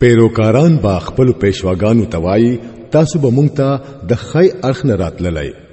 پیروکاران با خپل پېشواګانو توای تاسو به مونږ ته د خی ارخ نه راتللای